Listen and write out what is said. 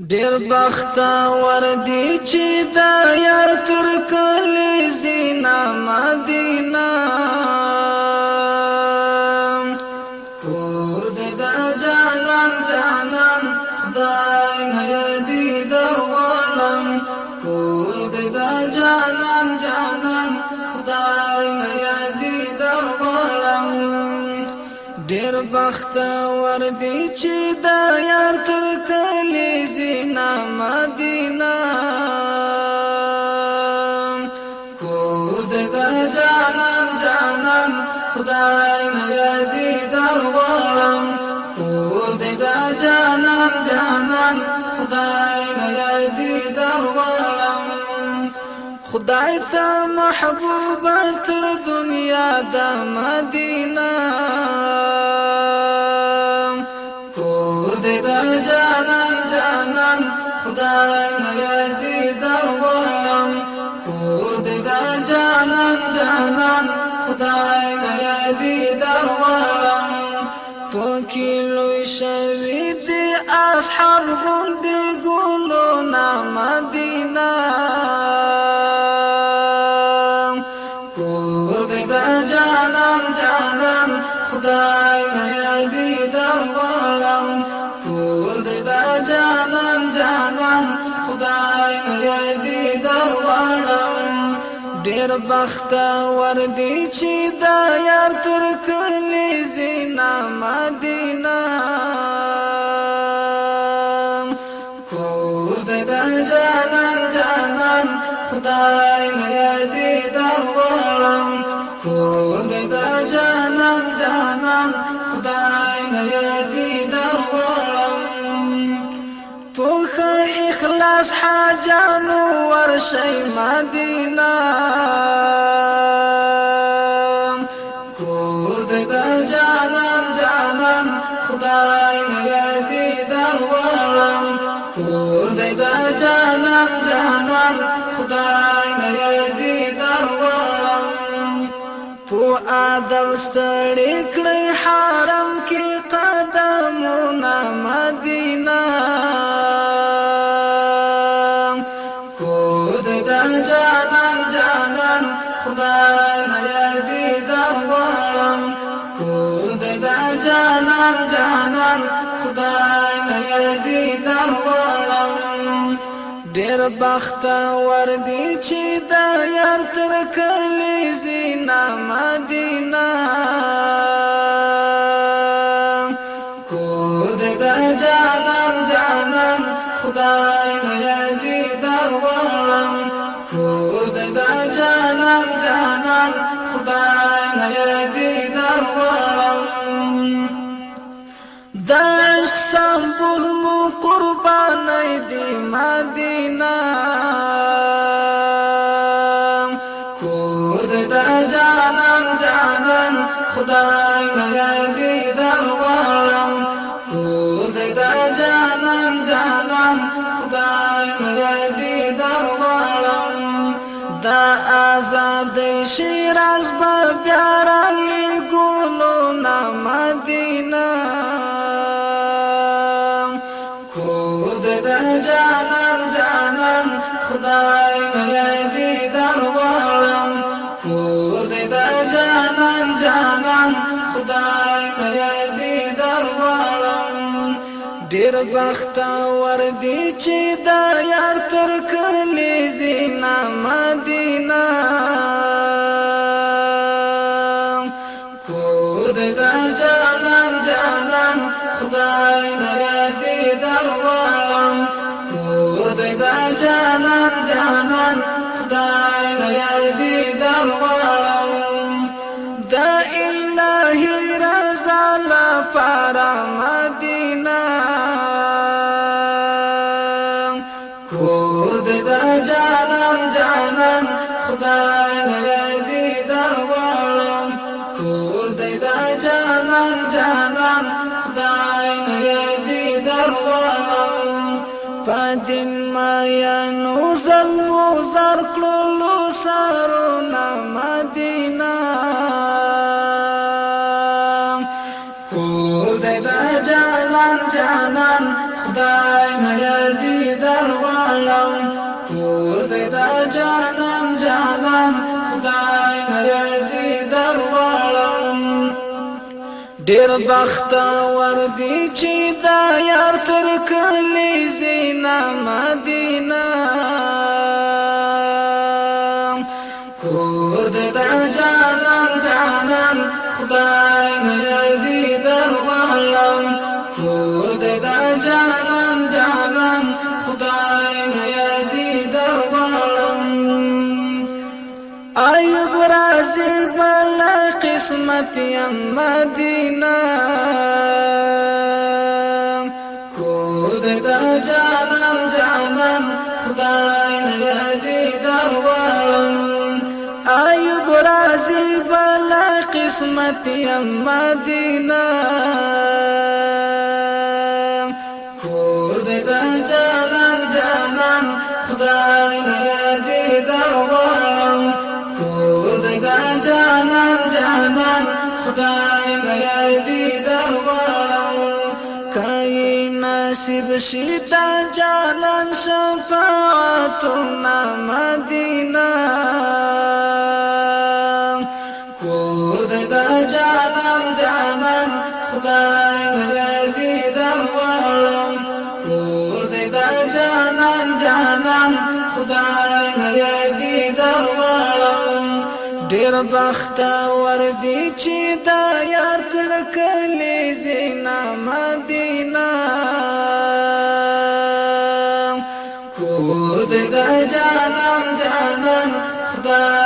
ډیر بخت ور دي چې د یار تر کلی زینا مدینه ور دي چې د یار تر مدینہ کور دې د جانان جانان خدای مې در غواړم کور دې د جانان جانان خدای مې دې در غواړم خدای ته محبوب تر دنیا د مدینہ جانان جانان خدای مې دې درولم پکې لوی شوی دې اصحاب غوندې ګلو نا مدینه کور دې دا جانان جانان خدای مې دې ډېر بخت ور دي چې دا یار تر کلی زینا مدینه. کور دا جانان جانان خدای مې دې دروانم کور دا جانان جانان خدای مې دې اخلاص حاجانو ورشي مدینه کور د جانان جانان خدای نه دې درولم کور د جانان جانان خدای نه دې درولم په آدم ستړي کړی حرم کې کور دا جانان جانان خدای مې دې درولم ډېر بخت ور دي چې د یار تر کلی زینا مدینه دې مدینه کور دا جانان جانان خدای نه دې درولم کور دا جانان جانان دا آزاد جانان جانان خدای میدی در وارم کود دا جانان جانان خدای میدی در وارم ډیر بخت ور دي چې دا یار تر کلی زینا مدینه جانان جانان خدای نه دې دروالم دا الهي رضا لپاره مدینه کور دا جانان جانان خدای نه دې دروالم کور دا جانان جانان خدای نه دې دروالم پدین ما سر کلو سرنا مدینہ کور دے دا جانان جانان خدای میادی در غالم کور دے دا جانان جانان خدای میادی در غالم ډیر بخت ور دی چې دا یار تر کلی زینا مدینہ کور دې دا جانان جانان خدای نه دې درواړم کور دې دا جانان جانان خدای نه دې درواړم آیوب رازی بلا قسمت یم مدینہ. کود دا جانم جانم خدای نیدی قسمت یم مدینہ کود دا جانم جانم خدای نیدی دروالم کور دا جانان جانان خدای مې دې درواړم کای نصیب شي دا جانان شفاعت مدینه جانم جانم خدای مردی در ورم کور دی در جانم جانم خدای مردی در ورم ډیر بخت ور دی چې دا یار کړ کلی زینا مدینه. کور دی در جانم جانم خدای